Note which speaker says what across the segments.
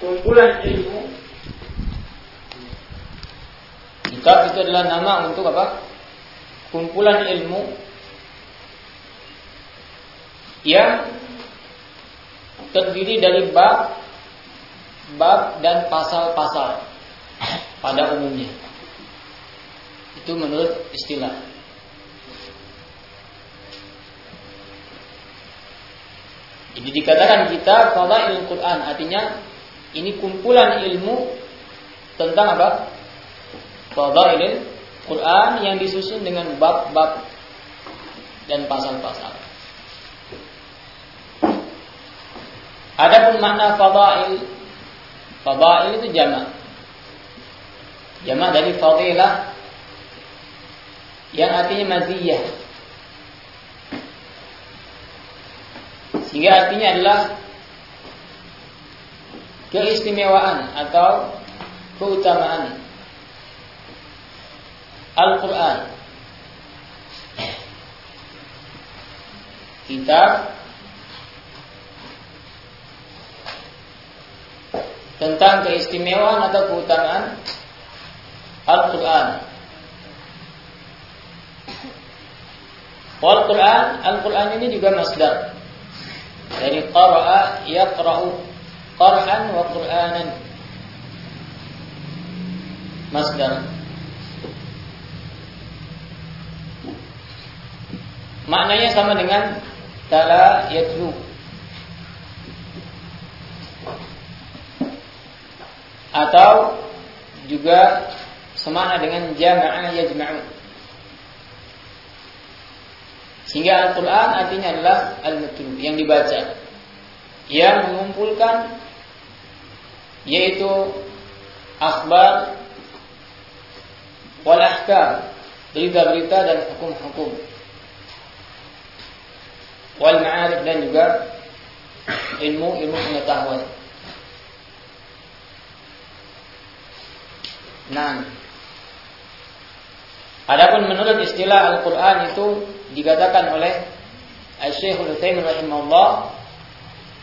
Speaker 1: kumpulan ilmu kitab itu adalah nama untuk apa? Kumpulan ilmu yang terdiri dari bab, bab dan pasal-pasal pada umumnya. Itu menurut istilah. Jadi dikatakan kita fadailul Quran artinya ini kumpulan ilmu tentang apa? Fadailul Quran yang disusun dengan bab-bab dan pasal-pasal. Adapun makna fadail fadail itu jamak. Jamak dari fadilah yang artinya maziyah. Sehingga artinya adalah keistimewaan atau keutamaan Al-Quran. Kitab tentang keistimewaan atau keutamaan Al-Quran. Al-Quran, Al-Quran ini juga masdar dari qara'a yaqra'u qar'an wa qur'anan. Masdar maknanya sama dengan tala yatlu. Atau juga semakna dengan jama'a yajma'u. Sehingga Al-Quran artinya adalah Al-Mutlu yang dibaca. Yang mengumpulkan Yaitu Akhbar Wal ahkam Berita-berita dan hukum-hukum. Wal ma'arif dan juga Ilmu-ilmu pengetahuan. Nah. Adapun menurut istilah Al-Quran itu dikatakan oleh Al-Syekhul Utsaimin rahimahullah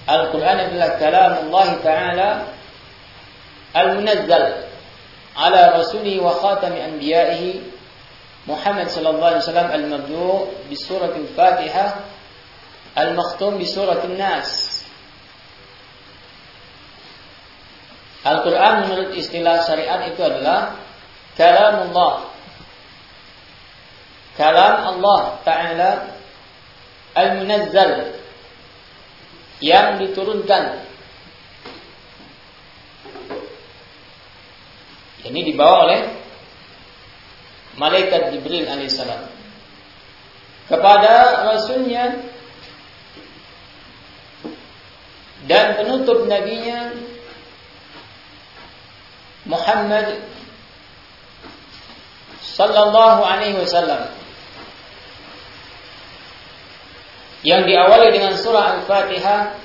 Speaker 1: Al-Quran adalah kalam Allah Ta'ala Al-Munazzal ala rasuli wa khatami anbiya'ihi Muhammad sallallahu alaihi wasallam al-mabdu' bi surah al-Fatihah al-makhtum bi surah An-Nas Al-Quran menurut istilah syariat itu adalah kalam Allah kalam Allah Ta'ala Al-Munazzal yang diturunkan ini dibawa oleh malaikat Jibril alaihissalam kepada rasulnya dan penutup nabinya Muhammad sallallahu alaihi wasallam yang diawali dengan surah Al-Fatihah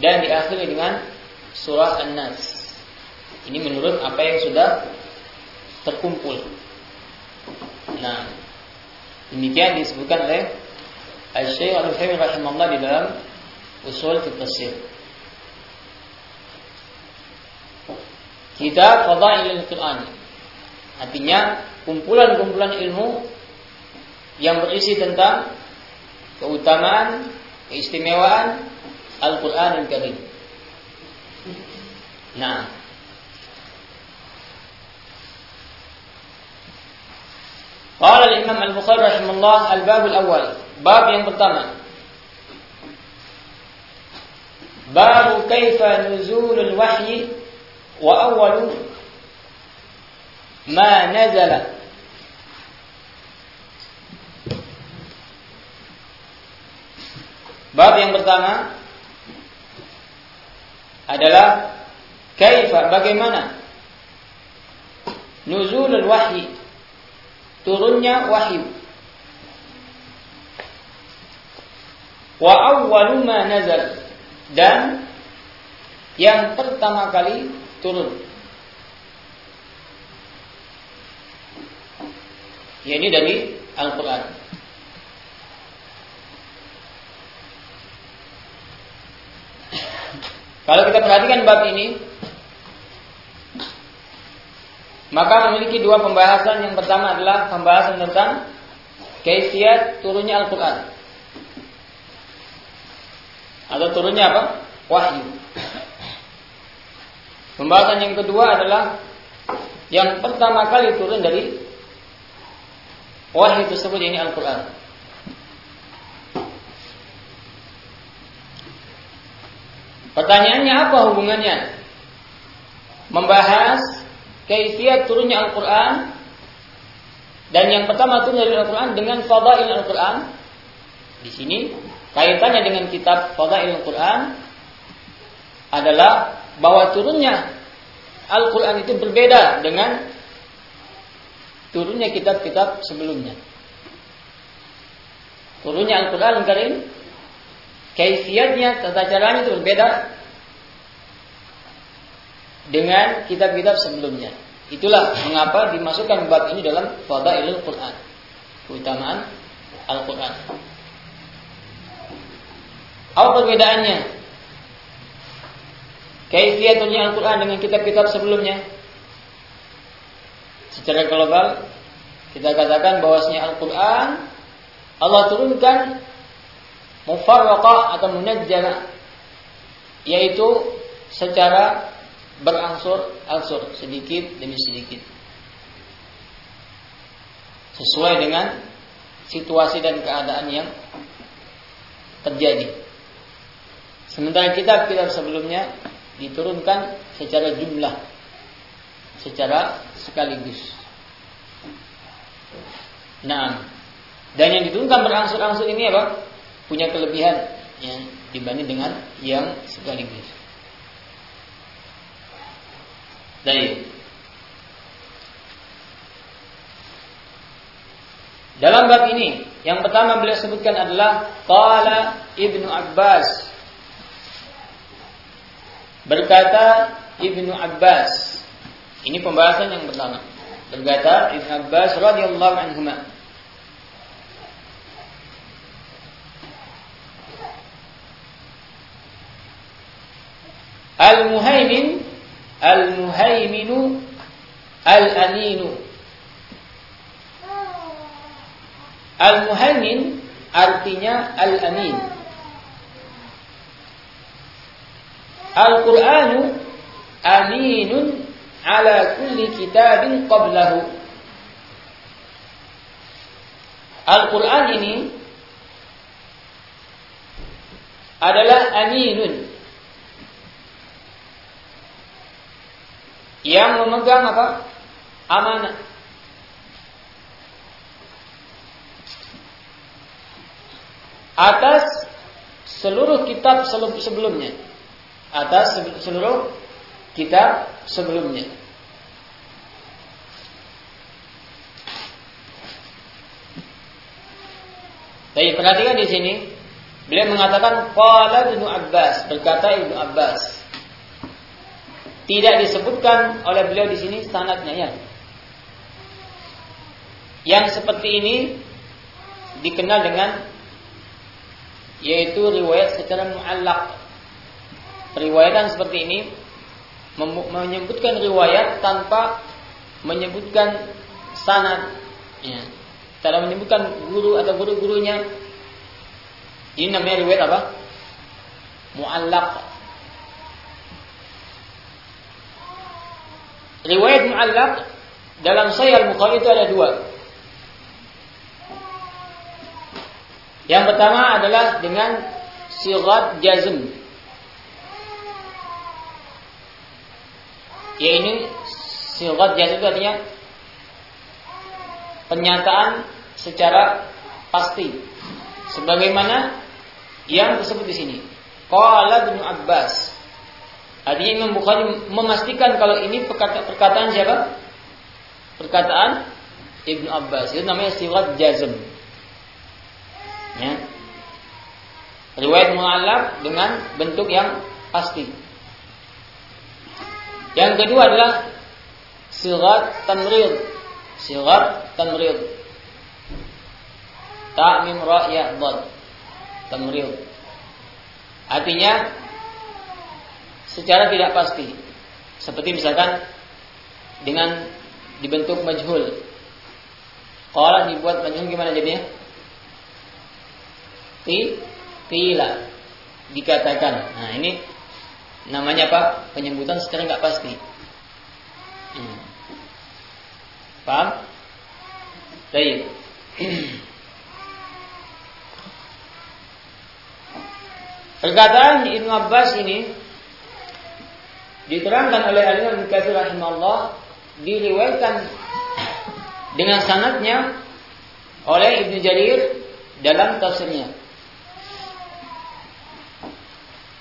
Speaker 1: dan diakhiri dengan surah An-Nas. Ini menurut apa yang sudah terkumpul. Nah, demikian disebutkan oleh Al-Syekh Al-Utsaimin rahimahullah di dalam Usul Tafsir. Kitab Fadailul Quran. Artinya kumpulan-kumpulan ilmu yang berisi tentang keutamaan, keistimewaan Al-Quran Al-Karim. Nah, قال الإمام البخاري رحمه الله الباب الأول. باب yang pertama. باب كيف نزول الوحي وأول ما نزل. باب Bab yang pertama كيف بقي bagaimana نزول الوحي turunnya wahyu. Wa awwalu ma nazal dan yang pertama kali turun. Yakni dari Al-Qur'an. Kalau kita perhatikan bab ini, maka memiliki dua pembahasan. Yang pertama adalah pembahasan tentang kaifiat turunnya Al-Quran. Atau turunnya apa? Wahyu. Pembahasan yang kedua adalah yang pertama kali turun dari wahyu tersebut ini Al-Quran. Pertanyaannya apa hubungannya? Membahas kaifiat turunnya Al-Quran dan yang pertama turun dari Al-Quran dengan fadail Al-Quran. Di sini kaitannya dengan kitab fadail Al-Quran adalah bahwa turunnya Al-Quran itu berbeda dengan turunnya kitab-kitab sebelumnya. Turunnya Al-Quran Karim Kaifiatnya, tata caranya itu berbeda dengan kitab-kitab sebelumnya. Itulah mengapa dimasukkan bab ini dalam Fadailul Quran. Keutamaan Al-Quran. Apa perbedaannya? Kaifiatnya Al-Quran dengan kitab-kitab sebelumnya. Secara global, kita katakan bahwasanya Al-Quran Allah turunkan mufarraqah atau munajjala yaitu secara berangsur-angsur sedikit demi sedikit sesuai dengan situasi dan keadaan yang terjadi. Sementara kitab-kitab sebelumnya diturunkan secara jumlah, secara sekaligus. Nah, dan yang diturunkan berangsur-angsur ini apa? punya kelebihan ya, dibanding dengan yang sekaligus. Baik. Dalam bab ini, yang pertama beliau sebutkan adalah qala Ibnu Abbas. Berkata Ibnu Abbas. Ini pembahasan yang pertama. Berkata Ibnu Abbas radhiyallahu anhu Al-Muhaimin Al-Muhaiminu Al-Aminu Al-Muhaimin artinya Al-Amin Al-Qur'anu aminun ala kulli kitabin qablahu Al-Quran ini adalah aminun yang memegang apa? Amanah. Atas seluruh kitab sebelumnya. Atas seluruh kitab sebelumnya. Tapi perhatikan di sini, beliau mengatakan qala Ibnu Abbas, berkata Ibnu Abbas. Tidak disebutkan oleh beliau di sini sanadnya ya. Yang seperti ini dikenal dengan yaitu riwayat secara muallak. Periwayatan seperti ini menyebutkan riwayat tanpa menyebutkan sanad. Ya. Tidak menyebutkan guru atau guru-gurunya. Ini namanya riwayat apa? Muallak. Riwayat mu'allaq dalam Sahih Al-Bukhari itu ada dua. Yang pertama adalah dengan sigat jazm. Ya ini sigat jazm itu artinya pernyataan secara pasti. Sebagaimana yang disebut di sini. Qala bin Abbas Artinya Imam Bukhari memastikan kalau ini perkataan siapa? Perkataan Ibnu Abbas. Itu namanya sirat jazm. Ya. Riwayat mu'allaf dengan bentuk yang pasti. Yang kedua adalah sirat tamrid. Sirat tamrid. Ta'mim ra ya Tamrid. Artinya secara tidak pasti. Seperti misalkan dengan dibentuk majhul. Kalau dibuat majhul gimana jadinya? Ti, tila dikatakan. Nah ini namanya apa? Penyebutan secara nggak pasti. Hmm. Paham? Baik. Perkataan Ibn Abbas ini diterangkan oleh Al-Imam Katsir rahimahullah diriwayatkan dengan sanatnya oleh Ibnu Jarir dalam tafsirnya.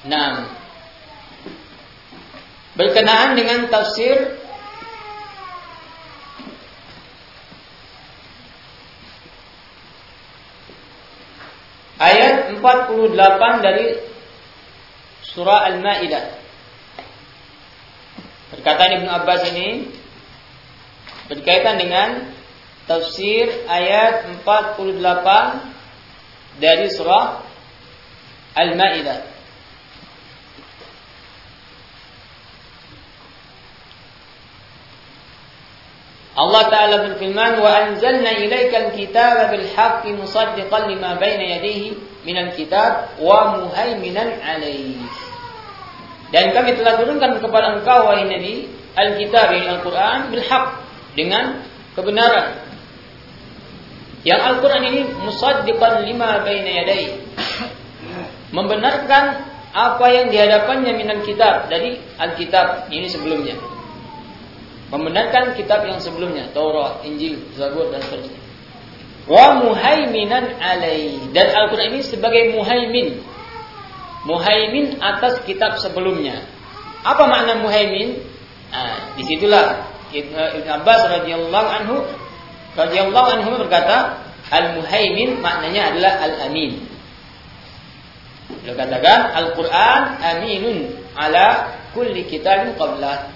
Speaker 1: Nah, berkenaan dengan tafsir ayat 48 dari surah Al-Maidah. Perkataan Ibnu Abbas ini berkaitan dengan tafsir ayat 48 dari surah Al-Maidah. Allah Ta'ala berfirman kitaba bil haqqi musaddiqan lima baina yadayhi minal kitab wa muhaiminan alaihi dan kami telah turunkan kepada engkau wahai Nabi Alkitab yang Al-Quran bilhaq dengan kebenaran. Yang Al-Quran ini musaddiqan lima baina yadai. Membenarkan apa yang dihadapannya minal kitab dari Alkitab ini sebelumnya. Membenarkan kitab yang sebelumnya, Taurat, Injil, Zabur dan seterusnya. Wa muhaiminan alai dan Al-Quran ini sebagai muhaimin muhaimin atas kitab sebelumnya. Apa makna muhaimin? Nah, di situlah Ibn Abbas radhiyallahu anhu radhiyallahu anhu berkata, al-muhaimin maknanya adalah al-amin. Beliau katakan Al-Quran aminun ala kulli kitabin qablah.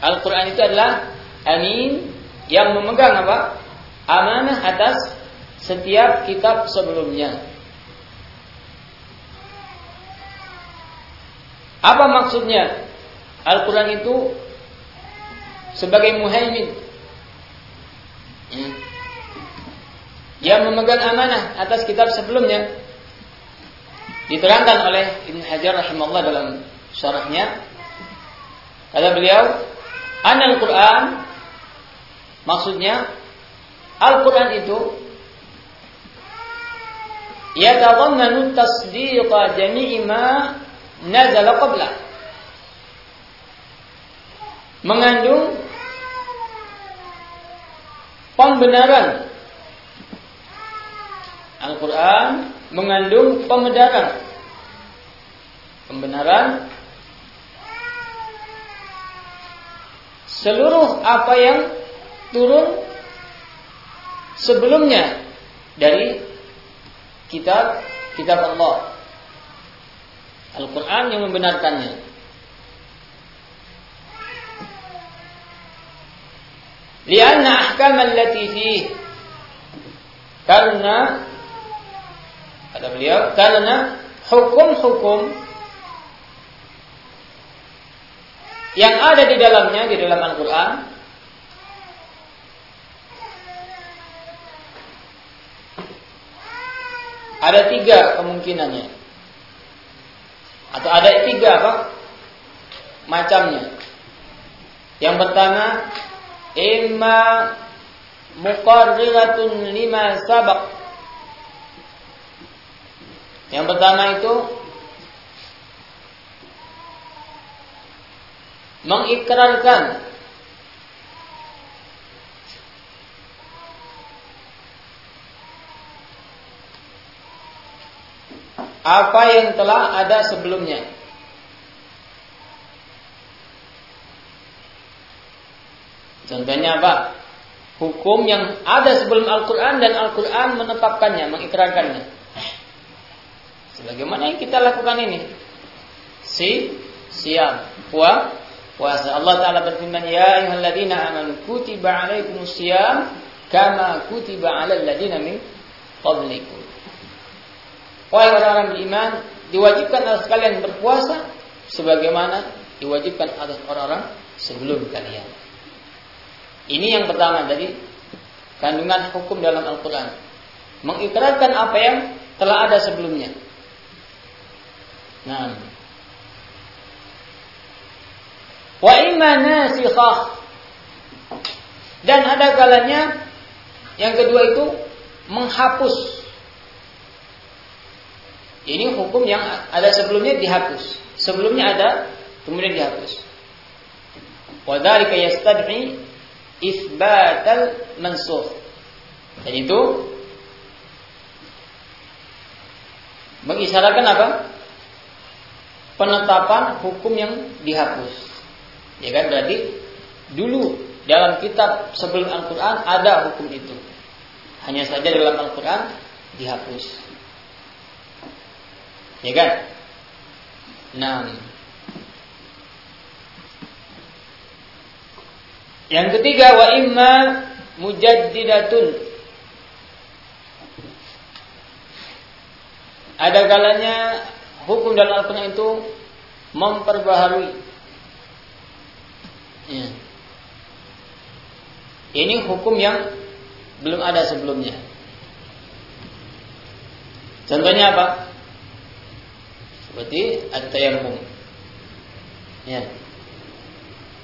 Speaker 1: Al-Quran itu adalah amin yang memegang apa? Amanah atas setiap kitab sebelumnya. Apa maksudnya? Al-Quran itu sebagai muhaimin hmm. yang memegang amanah atas kitab sebelumnya diterangkan oleh Ibn Hajar rahimahullah dalam syarahnya kata beliau an Al-Quran. Maksudnya Al-Quran itu yatadammanu tasdiqa jami'i ma nazala qabla. Mengandung pembenaran. Al-Quran mengandung pembenaran. Pembenaran seluruh apa yang turun sebelumnya dari kitab kitab Allah Al-Quran yang membenarkannya. Lianna ahkam allati fih karena kata beliau karena hukum-hukum yang ada di dalamnya di dalam Al-Quran ada tiga kemungkinannya. Atau ada tiga apa? Macamnya. Yang pertama, imma muqarriratun lima sabak. Yang pertama itu mengikrarkan apa yang telah ada sebelumnya. Contohnya apa? Hukum yang ada sebelum Al-Quran dan Al-Quran menetapkannya, mengikrarkannya. Sebagaimana yang kita lakukan ini. Si, siap, puas, puasa. Allah Ta'ala berfirman, Ya ayuhalladzina amanu kutiba alaikumus siyam kama kutiba alal ladina min qablikum. Wahai orang-orang beriman, diwajibkan atas kalian berpuasa sebagaimana diwajibkan atas orang-orang sebelum kalian. Ini yang pertama dari kandungan hukum dalam Al-Quran. Mengikrarkan apa yang telah ada sebelumnya. Nah. Wa imana nasikhah. Dan ada kalanya yang kedua itu menghapus. Ini hukum yang ada sebelumnya dihapus. Sebelumnya ada, kemudian dihapus. Wa dzalika yastad'i isbatal mansukh. Dan itu mengisyaratkan apa? Penetapan hukum yang dihapus. Ya kan berarti dulu dalam kitab sebelum Al-Qur'an ada hukum itu. Hanya saja dalam Al-Qur'an dihapus. Ya kan? Nah, Yang ketiga wa imma mujaddidatun. Ada kalanya hukum dalam Al-Quran itu memperbaharui. Ya. Ini hukum yang belum ada sebelumnya. Contohnya apa? Seperti at-tayammum. Ya.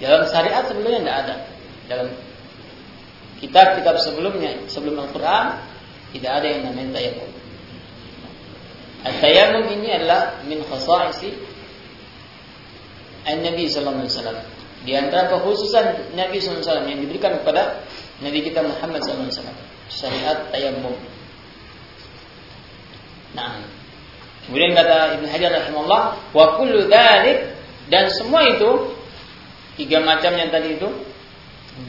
Speaker 1: Dalam syariat sebelumnya tidak ada dalam kitab-kitab sebelumnya, sebelum Al-Quran, tidak ada yang namanya tayammum. At-tayammum ini adalah min khasaisi An-Nabi sallallahu alaihi wasallam. Di antara kekhususan Nabi wasallam yang diberikan kepada Nabi kita Muhammad wasallam, syariat tayammum. Nah, kemudian kata Ibnu Hajar rahimahullah, wa kullu dzalik dan semua itu tiga macam yang tadi itu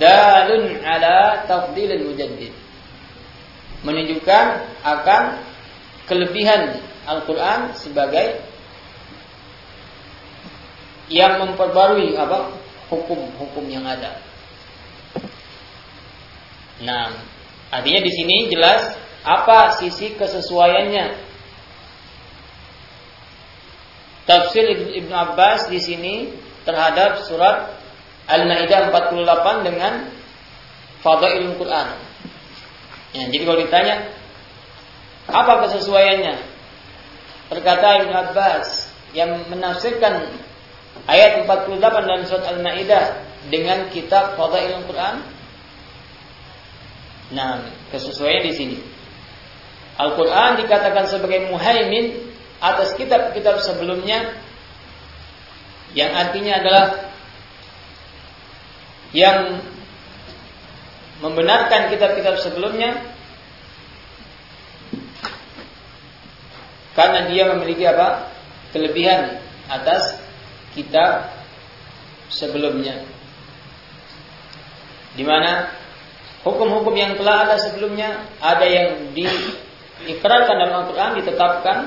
Speaker 1: dalun ala tafdilil mujaddid. Menunjukkan akan kelebihan Al-Quran sebagai yang memperbarui apa hukum-hukum yang ada. Nah, artinya di sini jelas apa sisi kesesuaiannya. Tafsir Ibn Abbas di sini terhadap surat Al-Maidah 48 dengan Fadailul Quran. Ya, jadi kalau ditanya apa kesesuaiannya? Perkata Ibn Abbas yang menafsirkan ayat 48 dan surat Al-Maidah dengan kitab Fadailul Quran. Nah, kesesuaian di sini. Al-Quran dikatakan sebagai muhaimin atas kitab-kitab sebelumnya yang artinya adalah yang membenarkan kitab-kitab sebelumnya karena dia memiliki apa? kelebihan atas kitab sebelumnya. Di mana hukum-hukum yang telah ada sebelumnya ada yang diikrarkan dalam Al-Qur'an ditetapkan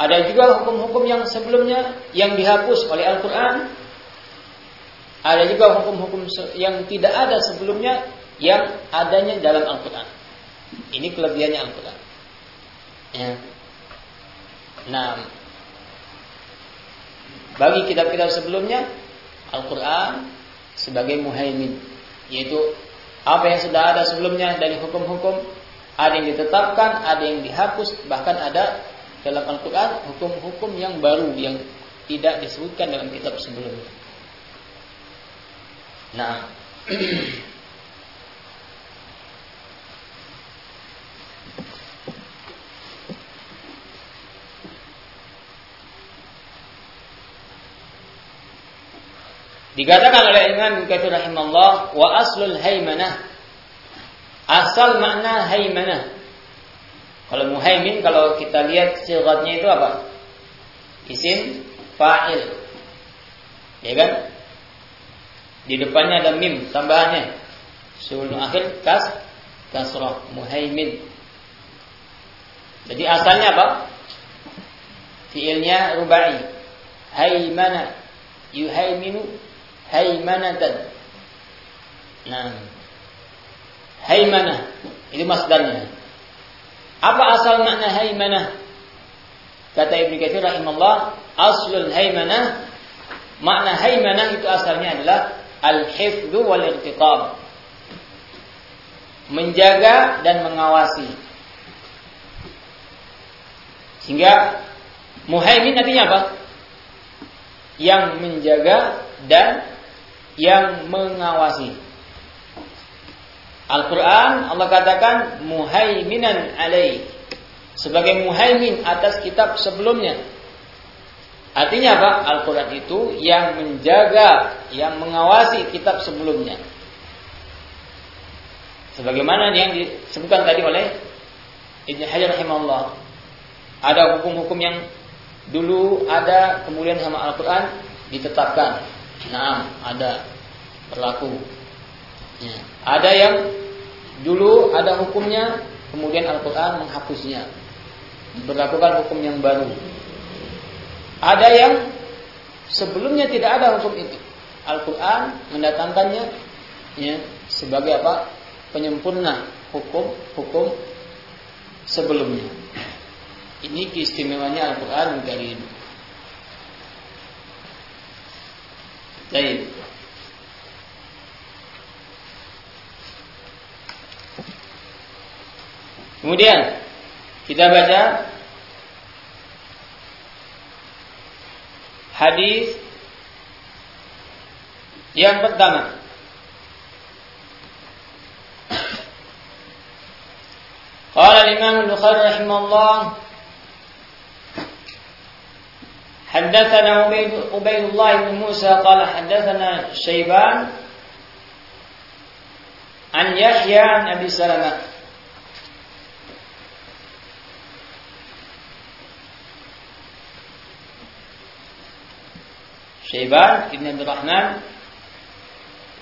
Speaker 1: ada juga hukum-hukum yang sebelumnya yang dihapus oleh Al-Quran ada juga hukum-hukum yang tidak ada sebelumnya yang adanya dalam Al-Quran. Ini kelebihannya Al-Quran. Ya. Nah, bagi kitab-kitab sebelumnya, Al-Quran sebagai muhaimin, yaitu apa yang sudah ada sebelumnya dari hukum-hukum, ada yang ditetapkan, ada yang dihapus, bahkan ada dalam Al-Quran hukum-hukum yang baru yang tidak disebutkan dalam kitab sebelumnya. Nah, Dikatakan oleh Imam Katsir rahimahullah wa aslul haimanah. Asal makna haimanah. Kalau muhaimin kalau kita lihat sigatnya itu apa? Isim fa'il. Ya kan? Di depannya ada mim tambahannya. Sebelum akhir kas kasrah muhaimin. Jadi asalnya apa? Fiilnya rubai. Haimana yuhaiminu haimanatan. Nah. Haimana itu masdarnya. Apa asal makna haimana? kata Ibnu Katsir rahimahullah, aslul haimanah makna haimanah itu asalnya adalah al-hifdzu wal irtiqab. Menjaga dan mengawasi. Sehingga muhaimin artinya apa? Yang menjaga dan yang mengawasi. Al-Quran Allah katakan muhaiminan alaih sebagai muhaimin atas kitab sebelumnya. Artinya apa? Al-Quran itu yang menjaga, yang mengawasi kitab sebelumnya. Sebagaimana yang disebutkan tadi oleh Ibn Hajar rahimahullah. Ada hukum-hukum yang dulu ada, kemudian sama Al-Quran ditetapkan. Nah, ada berlaku. Ya. Ada yang dulu ada hukumnya, kemudian Al-Quran menghapusnya. Berlakukan hukum yang baru. Ada yang sebelumnya tidak ada hukum itu. Al-Quran mendatangkannya ya, sebagai apa? Penyempurna hukum-hukum sebelumnya. Ini keistimewaannya Al-Quran Karim. Baik. Kemudian kita baca hadis yang pertama. Qala Imam Al-Bukhari rahimahullah حدثنا عبيد الله بن موسى قال حدثنا شيبان عن يحيى عن أبي سلمة Syaiban Ibn Abdul Rahman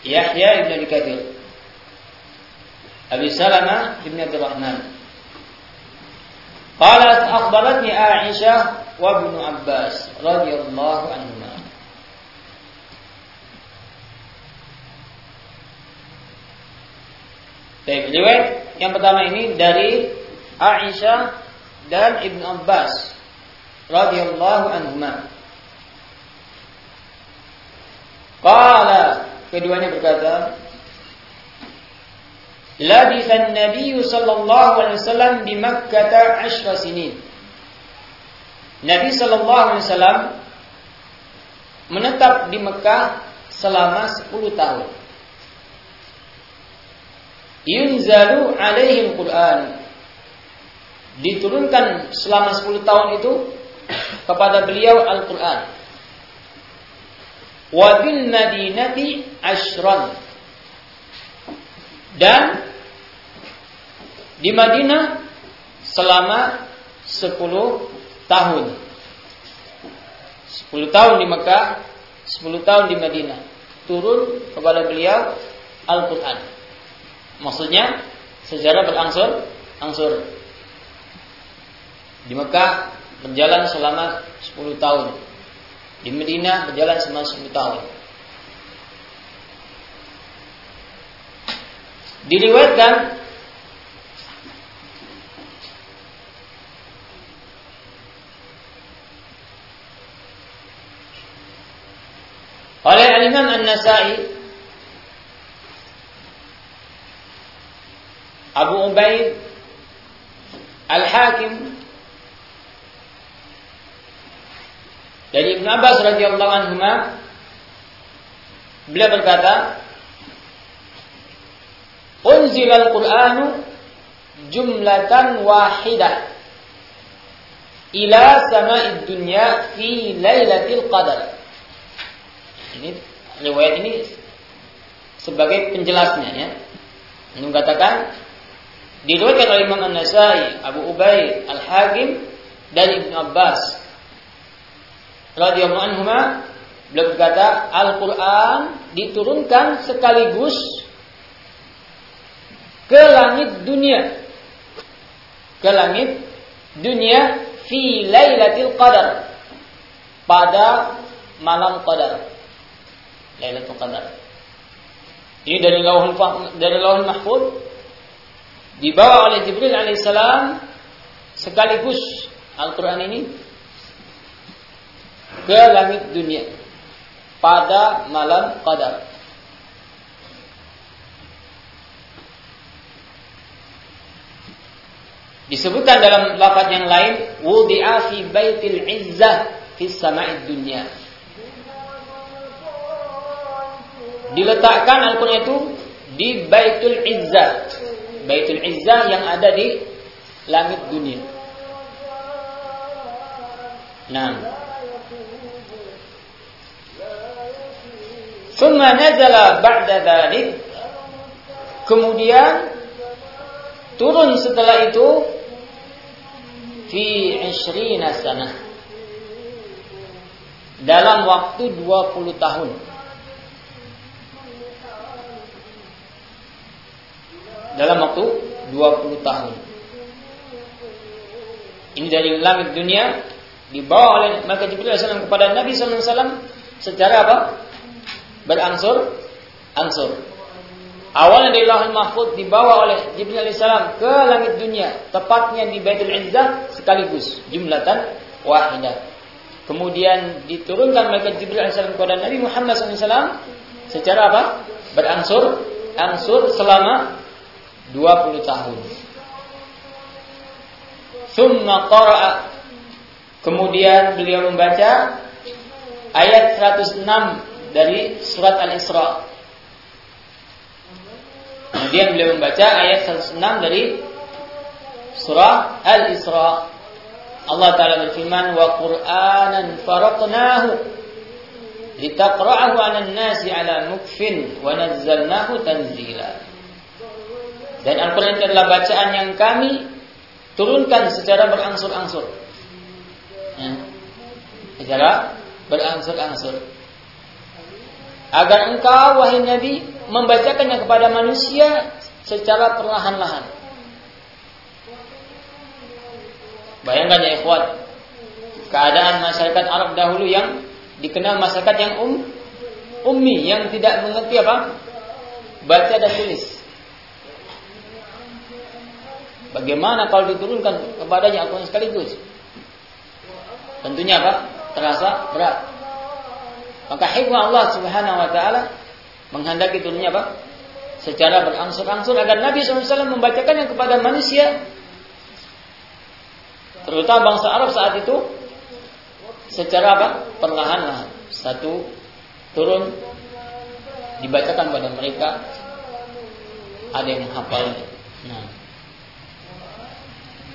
Speaker 1: Yahya Ibn Abi Kathir Abi Salama Ibn Abdul Rahman Qalat akhbaratni Aisyah wa Ibn Abbas radhiyallahu anhuma Baik, riwayat yang pertama ini dari Aisyah dan Ibn Abbas radhiyallahu anhuma. Qala keduanya berkata Labisan Nabi sallallahu alaihi wasallam di Makkah 10 sinin. Nabi sallallahu alaihi wasallam menetap di Mekah selama 10 tahun. Yunzalu alaihi al-Qur'an. Diturunkan selama 10 tahun itu kepada beliau Al-Qur'an wa bil madinati ashran. Dan di Madinah selama 10 tahun. 10 tahun di Mekah 10 tahun di Madinah. Turun kepada beliau Al-Quran. Maksudnya sejarah berangsur angsur. Di Mekah berjalan selama 10 tahun di Medina berjalan selama 10 tahun. Diriwayatkan oleh Al-Imam An-Nasai Abu Ubaid Al-Hakim Dari Ibn Abbas radhiyallahu anhu beliau berkata, "Unzil al-Qur'anu jumlatan wahidah ila sama'id dunya fi lailatul qadar." Ini riwayat ini sebagai penjelasnya ya. Ini mengatakan diriwayatkan oleh Imam An-Nasai, Abu Ubaid, Al-Hakim dari Ibn Abbas radhiyallahu anhuma beliau berkata Al-Qur'an diturunkan sekaligus ke langit dunia. Ke langit dunia fi lailatul qadar. Pada malam qadar. Lailatul qadar. Ini dari lauhul dari lauhul mahfuz. Dibawa oleh Jibril alaihissalam sekaligus Al-Quran ini ke langit dunia pada malam qadar. Disebutkan dalam lafaz yang lain, wudi'a fi baitil izzah fi sama'id dunya. Diletakkan Al-Quran itu di Baitul Izzah. Baitul Izzah yang ada di langit dunia. Nah. Thumma nazala ba'da dhalik. Kemudian turun setelah itu fi 20 sana. Dalam waktu 20 tahun. Dalam waktu 20 tahun. Ini dari langit dunia dibawa oleh maka Jibril AS kepada Nabi SAW secara apa? Berangsur ansur. Awalnya dari Lahul Mahfud dibawa oleh Jibril AS ke langit dunia, tepatnya di Baitul Izzah sekaligus jumlatan wahidah. Kemudian diturunkan malaikat Jibril AS kepada Nabi Muhammad SAW secara apa? Berangsur ansur selama 20 tahun. Thumma qara'a Kemudian beliau membaca ayat 106 dari surat Al-Isra. Kemudian beliau membaca ayat 106 dari surah Al-Isra. Allah Ta'ala berfirman, Wa Qur'anan faraqnahu litaqra'ahu 'alan nasi 'ala mukfin wa nazzalnahu tanzila. Dan Al-Quran adalah bacaan yang kami turunkan secara berangsur-angsur ya, secara berangsur-angsur agar engkau wahai Nabi membacakannya kepada manusia secara perlahan-lahan. Bayangkan ya ikhwan, keadaan masyarakat Arab dahulu yang dikenal masyarakat yang um, ummi yang tidak mengerti apa baca dan tulis. Bagaimana kalau diturunkan kepadanya Al-Quran sekaligus? Tentunya apa? Terasa berat. Maka hikmah Allah Subhanahu wa taala menghendaki turunnya apa? Secara berangsur-angsur agar Nabi SAW membacakannya kepada manusia terutama bangsa Arab saat itu secara apa? perlahan-lahan. Satu turun dibacakan pada mereka ada yang menghafalnya. Nah.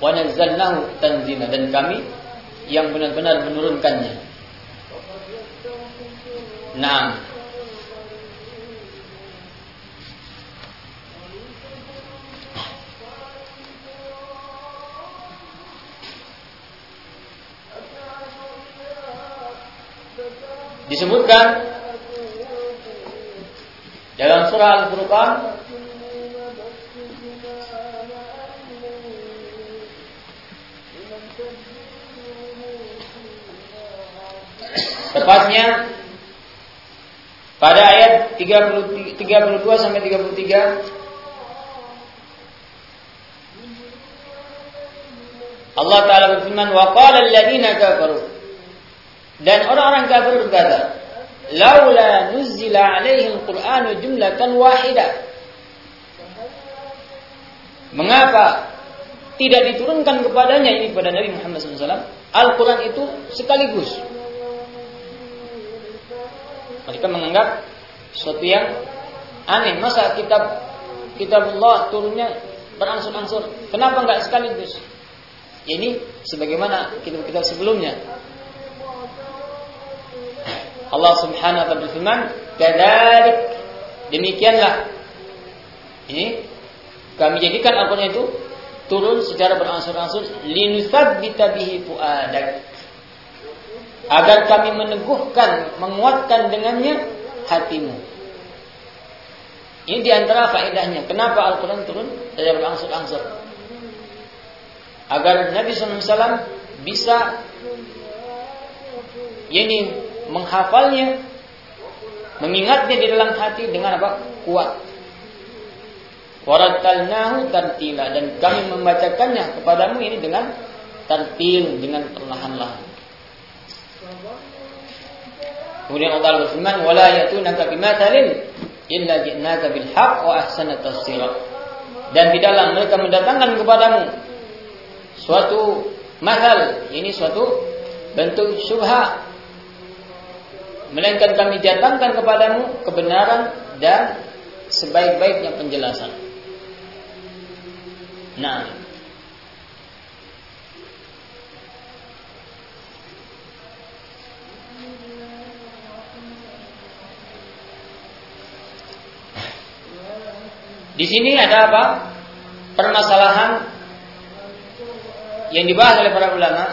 Speaker 1: Wa tanzila dan kami yang benar-benar menurunkannya. Nah, disebutkan dalam surah Al-Furqan Tepatnya pada ayat 30, 32 sampai 33 Allah taala berfirman wa qala alladziina kafaru. Dan orang-orang kafir berkata laula nuzila alaihi alquranu jumlatan wahidah mengapa tidak diturunkan kepadanya ini kepada Nabi Muhammad SAW Al-Quran itu sekaligus. Mereka menganggap sesuatu yang aneh. Masa kitab kitab Allah turunnya berangsur-angsur. Kenapa enggak sekaligus? Ya ini sebagaimana kitab-kitab sebelumnya. Allah Subhanahu wa taala berfirman. Demikianlah. Ini kami jadikan Al-Qur'an itu turun secara berangsur-angsur linusabbita bihi fuadak agar kami meneguhkan, menguatkan dengannya hatimu. Ini di antara faedahnya. Kenapa Al-Quran turun dari berangsur-angsur? Agar Nabi SAW bisa ini menghafalnya, mengingatnya di dalam hati dengan apa? Kuat. Warattalnahu tartila dan kami membacakannya kepadamu ini dengan tartil dengan perlahan-lahan. Kemudian Allah berfirman, "Wala yatunaka bimathalin illa ji'naka bil haqq wa ahsana tafsira." Dan tidaklah mereka mendatangkan kepadamu suatu mahal, ini suatu bentuk syubhat. Melainkan kami datangkan kepadamu kebenaran dan sebaik-baiknya penjelasan. Nah, Di sini ada apa? Permasalahan yang dibahas oleh para ulama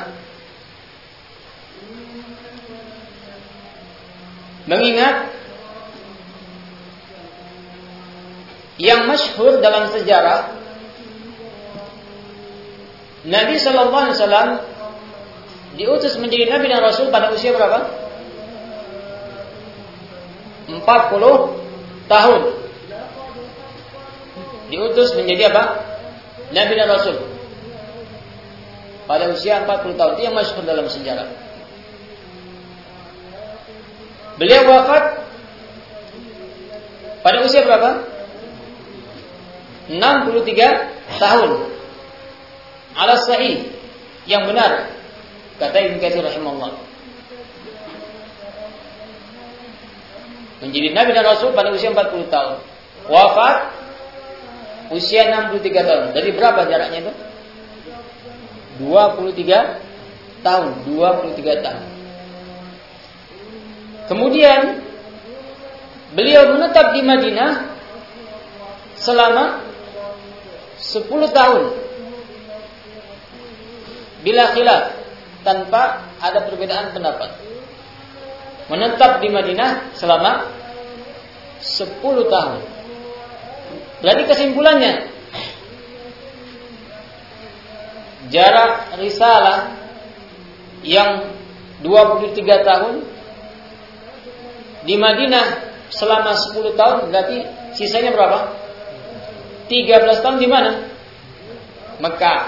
Speaker 1: mengingat yang masyhur dalam sejarah Nabi Shallallahu Alaihi Wasallam diutus menjadi Nabi dan Rasul pada usia berapa? 40 tahun diutus menjadi apa? Nabi dan Rasul. Pada usia 40 tahun. Itu yang masuk dalam sejarah. Beliau wafat pada usia berapa? 63 tahun. Ala sahih yang benar kata Ibnu Katsir rahimahullah. Menjadi nabi dan rasul pada usia 40 tahun. Wafat usia 63 tahun. Dari berapa jaraknya itu? 23 tahun, 23 tahun. Kemudian beliau menetap di Madinah selama 10 tahun. Bila khilaf tanpa ada perbedaan pendapat. Menetap di Madinah selama 10 tahun. Berarti kesimpulannya jarak risalah yang 23 tahun di Madinah selama 10 tahun berarti sisanya berapa? 13 tahun di mana? Mekah.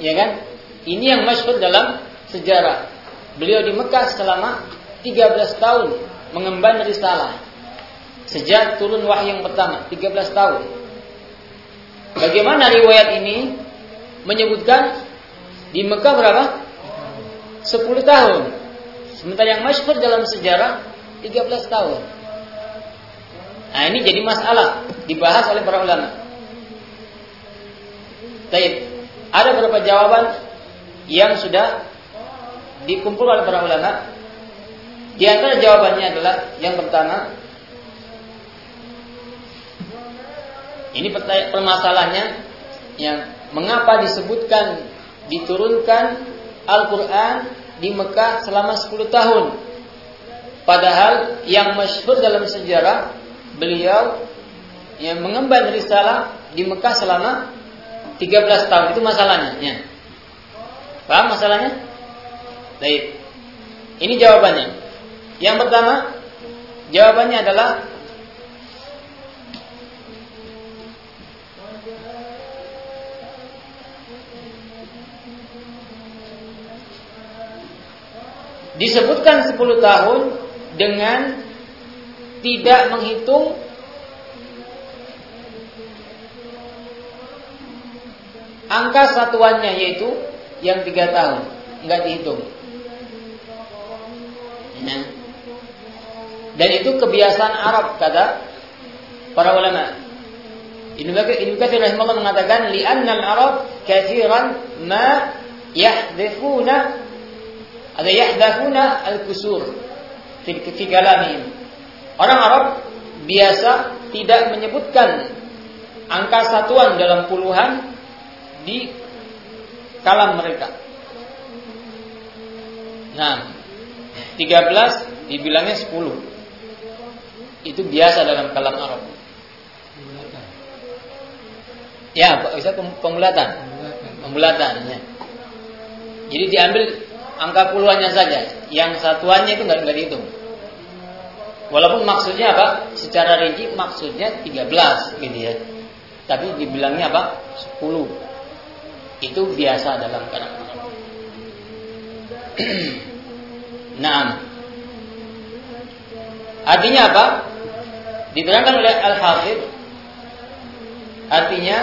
Speaker 1: Ya kan? Ini yang masyhur dalam sejarah. Beliau di Mekah selama 13 tahun mengemban risalah. Sejak turun wahyu yang pertama, 13 tahun. Bagaimana riwayat ini menyebutkan di Mekah berapa? 10 tahun. Sementara yang masyhur dalam sejarah 13 tahun. Nah, ini jadi masalah dibahas oleh para ulama. Baik, ada beberapa jawaban yang sudah dikumpul oleh para ulama. Di antara jawabannya adalah yang pertama, Ini permasalahannya yang mengapa disebutkan diturunkan Al-Quran di Mekah selama 10 tahun. Padahal yang masyhur dalam sejarah beliau yang mengemban risalah di Mekah selama 13 tahun. Itu masalahnya. Ya. Paham masalahnya? Baik. Ini jawabannya. Yang pertama, jawabannya adalah disebutkan 10 tahun dengan tidak menghitung angka satuannya yaitu yang tiga tahun. Nggak dihitung. Ya. dan itu kebiasaan Arab kata para ulama. Ibnu Katsir rahimahullah mengatakan li'anna al-Arab katsiran ma yahdhifuna ada yahdafuna al-kusur fi kalamihim. Orang Arab biasa tidak menyebutkan angka satuan dalam puluhan di kalam mereka. Nah, 13 dibilangnya 10. Itu biasa dalam kalam Arab. Ya, bisa pemulatan. Pemulatan, ya. Jadi diambil angka puluhannya saja. Yang satuannya itu nggak dihitung. Walaupun maksudnya apa? Secara rinci maksudnya 13 gitu ya. Tapi dibilangnya apa? 10. Itu biasa dalam karakter. nah, Artinya apa? Diterangkan oleh Al-Hafidh Artinya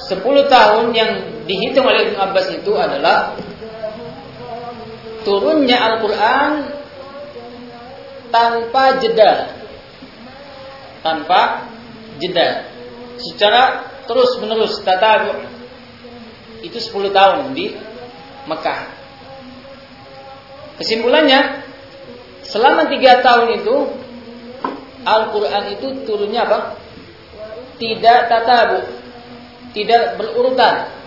Speaker 1: 10 tahun yang dihitung oleh Ibn Abbas itu adalah turunnya Al-Quran tanpa jeda. Tanpa jeda. Secara terus menerus tata itu 10 tahun di Mekah. Kesimpulannya selama tiga tahun itu Al-Quran itu turunnya apa? Tidak tatabu, tidak berurutan,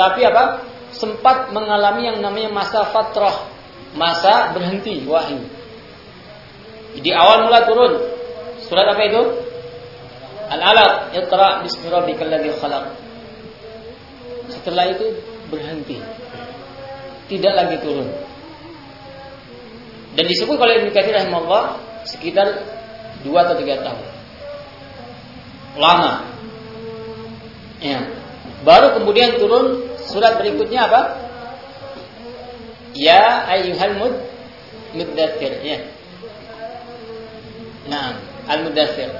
Speaker 1: tapi apa? Sempat mengalami yang namanya masa fatrah, masa berhenti wahyu. Jadi awal mula turun surat apa itu? Al-Alaq, Iqra bismi rabbikal ladzi khalaq. Setelah itu berhenti. Tidak lagi turun. Dan disebut oleh Ibnu Katsir rahimahullah sekitar dua atau tiga tahun. Lama. Ya. Baru kemudian turun surat berikutnya apa? Ya ayyuhal mud muddathir ya. Nah, al muddathir.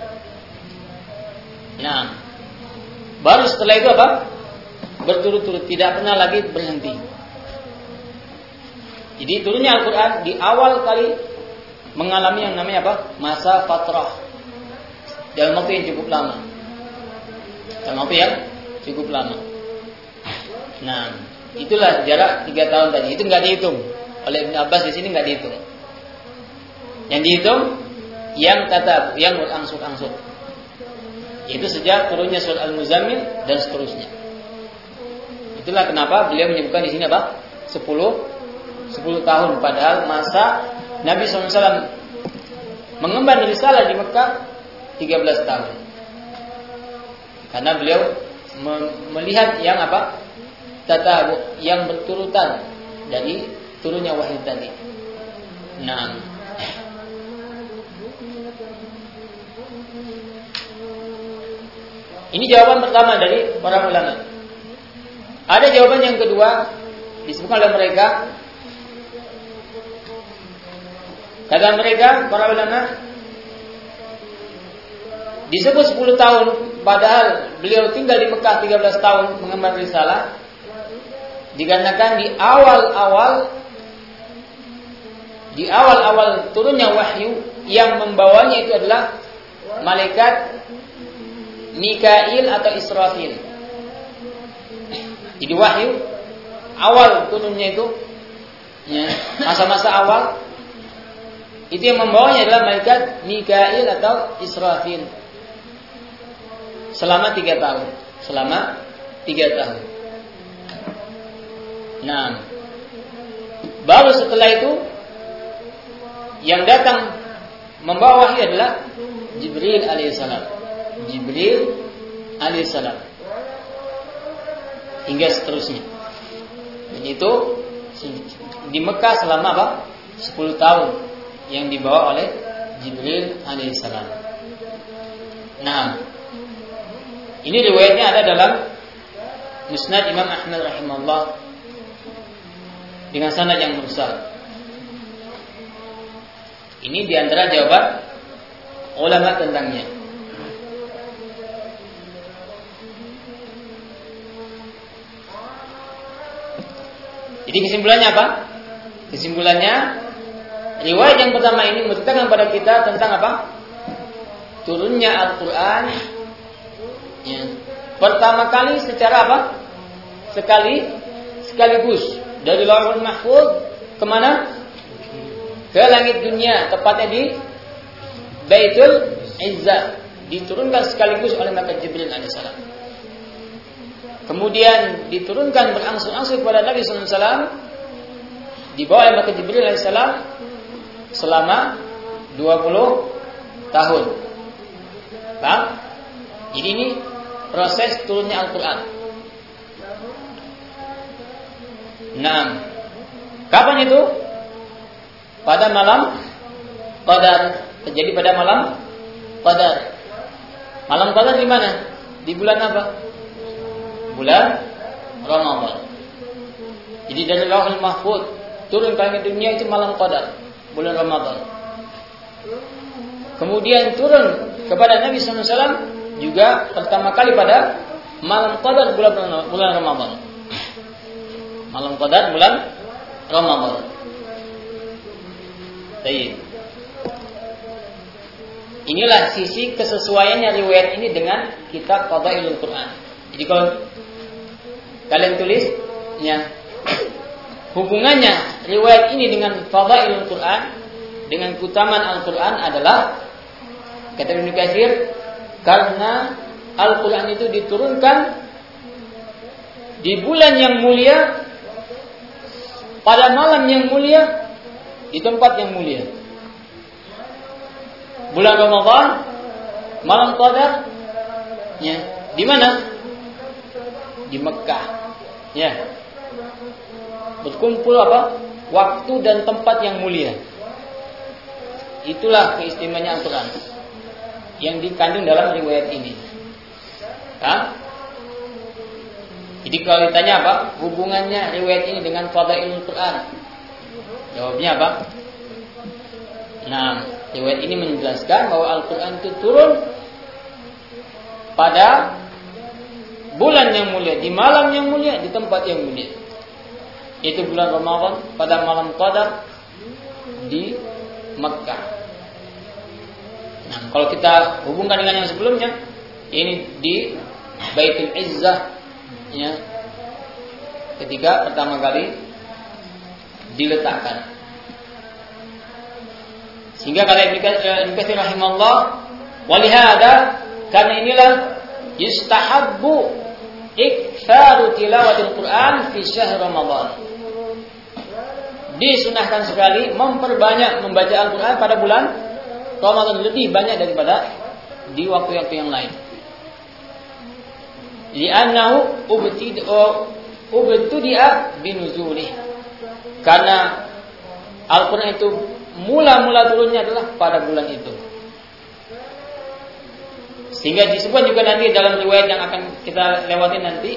Speaker 1: Nah. Baru setelah itu apa? Berturut-turut tidak pernah lagi berhenti. Jadi turunnya Al-Quran di awal kali mengalami yang namanya apa? Masa fatrah. Dalam waktu yang cukup lama. Dalam waktu yang cukup lama. Nah, itulah jarak tiga tahun tadi. Itu nggak dihitung oleh Ibn Abbas di sini nggak dihitung. Yang dihitung yang kata yang berangsur-angsur. Itu sejak turunnya surat Al-Muzammil dan seterusnya. Itulah kenapa beliau menyebutkan di sini apa? 10 10 tahun padahal masa Nabi SAW mengemban risalah di Mekah 13 tahun. Karena beliau melihat yang apa? Tata yang berturutan dari turunnya wahyu tadi. Nah, ini jawaban pertama dari para ulama. Ada jawaban yang kedua disebutkan oleh mereka Kata mereka, para ulama, disebut 10 tahun, padahal beliau tinggal di Mekah 13 tahun mengemban risalah, dikarenakan di awal-awal di awal-awal turunnya wahyu yang membawanya itu adalah malaikat Mikail atau Israfil. Jadi wahyu awal turunnya itu ya, masa-masa awal itu yang membawanya adalah malaikat Mikail atau Israfil. Selama tiga tahun. Selama tiga tahun. Nah, baru setelah itu yang datang membawa wahyu adalah Jibril alaihissalam. Jibril alaihissalam. Hingga seterusnya. Dan itu di Mekah selama apa? 10 tahun yang dibawa oleh Jibril alaihissalam. Nah, ini riwayatnya ada dalam Musnad Imam Ahmad rahimahullah dengan sanad yang mursal. Ini di antara jawaban ulama tentangnya. Jadi kesimpulannya apa? Kesimpulannya Riwayat yang pertama ini menceritakan kepada kita tentang apa? Turunnya Al-Quran. Ya. Pertama kali secara apa? Sekali, sekaligus dari Lauhul Mahfuz ke mana? Ke langit dunia, tepatnya di Baitul Izzah. Diturunkan sekaligus oleh Nabi Jibril alaihissalam. Kemudian diturunkan berangsur-angsur kepada Nabi SAW dibawa oleh Nabi Jibril alaihissalam selama 20 tahun. Bang? Jadi ini proses turunnya Al-Quran. Nah, kapan itu? Pada malam Qadar. Terjadi pada malam Qadar. Malam Qadar di mana? Di bulan apa? Bulan Ramadan. Jadi dari Lauhul Mahfud turun ke dunia itu malam Qadar. bulan Ramadan. Kemudian turun kepada Nabi SAW juga pertama kali pada malam qadar bulan bulan Ramadan. Malam qadar bulan Ramadan. Baik. Inilah sisi kesesuaiannya riwayat ini dengan kitab Fadailul Quran. Jadi kalau kalian tulis ya hubungannya riwayat ini dengan Fadailul Quran dengan keutamaan Al-Quran adalah kata Ibnu Katsir karena Al-Quran itu diturunkan di bulan yang mulia pada malam yang mulia di tempat yang mulia. Bulan Ramadan, malam Qadar, ya, di mana? Di Mekah. Ya. Berkumpul apa? Waktu dan tempat yang mulia. Itulah keistimewaan Al-Quran yang dikandung dalam riwayat ini. Hah? Jadi kalau ditanya apa hubungannya riwayat ini dengan fadailul Quran? Jawabnya apa? Nah, riwayat ini menjelaskan bahwa Al-Quran itu turun pada bulan yang mulia, di malam yang mulia, di tempat yang mulia. Itu bulan Ramadan pada malam Qadar di Mekah. Nah, kalau kita hubungkan dengan yang sebelumnya, ini di Baitul Izzah ya, ketika pertama kali diletakkan. Sehingga kata Ibnu Katsir rahimahullah, walihada karena inilah yustahabbu iktsaru tilawatil Quran fi syahr Ramadan. Disunahkan sekali memperbanyak membaca Al-Quran pada bulan Ramadan lebih banyak daripada di waktu-waktu yang lain. Li'annahu ubtidi'a binuzulih. Karena Al-Quran itu mula-mula turunnya adalah pada bulan itu. Sehingga disebut juga nanti dalam riwayat yang akan kita lewati nanti,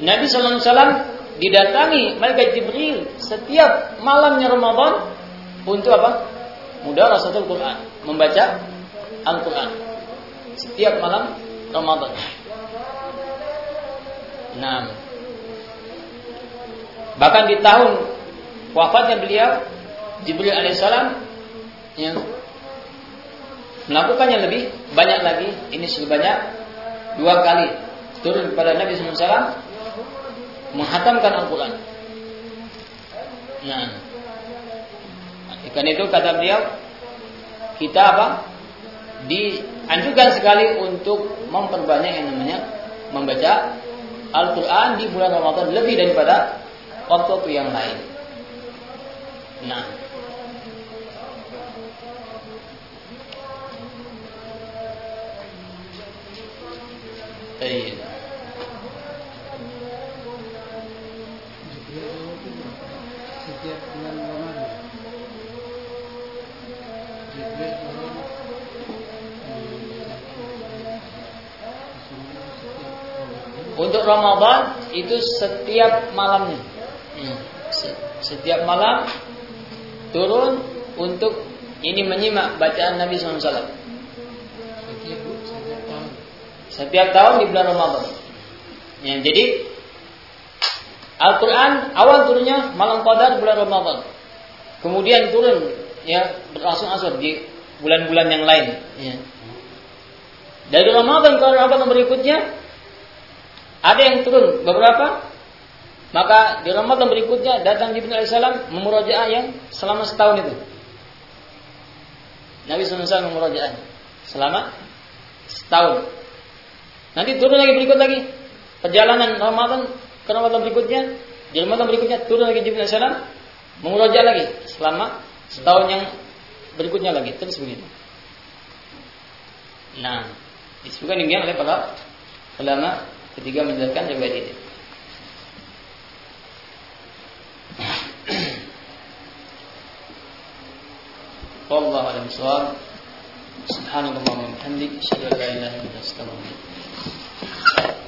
Speaker 1: Nabi Sallallahu Alaihi Wasallam didatangi malaikat Jibril setiap malamnya Ramadan untuk apa? Mudah Rasul Quran, membaca Al-Quran setiap malam Ramadan. Nah, bahkan di tahun wafatnya beliau Jibril alaihissalam yang melakukannya lebih banyak lagi. Ini sebanyak dua kali turun kepada Nabi SAW menghatamkan Al-Quran. Nah, karena itu kata beliau kita apa? Dianjurkan sekali untuk memperbanyak yang namanya membaca Al-Quran di bulan Ramadan lebih daripada waktu-waktu yang lain. Nah, Iya. Untuk Ramadan itu setiap malamnya. Hmm. Setiap malam turun untuk ini menyimak bacaan Nabi SAW.
Speaker 2: setiap setiap tahun.
Speaker 1: Setiap tahun di bulan Ramadan. Ya, jadi Al-Quran awal turunnya malam Qadar bulan Ramadan. Kemudian turun ya berlangsung asur di bulan-bulan yang lain. Ya. Dari Ramadan ke Ramadan berikutnya ada yang turun beberapa, maka di Ramadan berikutnya datang Jibril alaihissalam memurojaah yang selama setahun itu. Nabi SAW memurojaah selama setahun. Nanti turun lagi berikut lagi perjalanan Ramadan ke Ramadan berikutnya, di Ramadan berikutnya turun lagi Jibril alaihissalam memurojaah lagi selama setahun yang berikutnya lagi terus begitu. Nah, disebutkan demikian oleh para ulama ketika menjelaskan riwayat ini. Wallahu a'lam bishawab. Subhanallah wa bihamdik, asyhadu an la ilaha illa anta astaghfiruka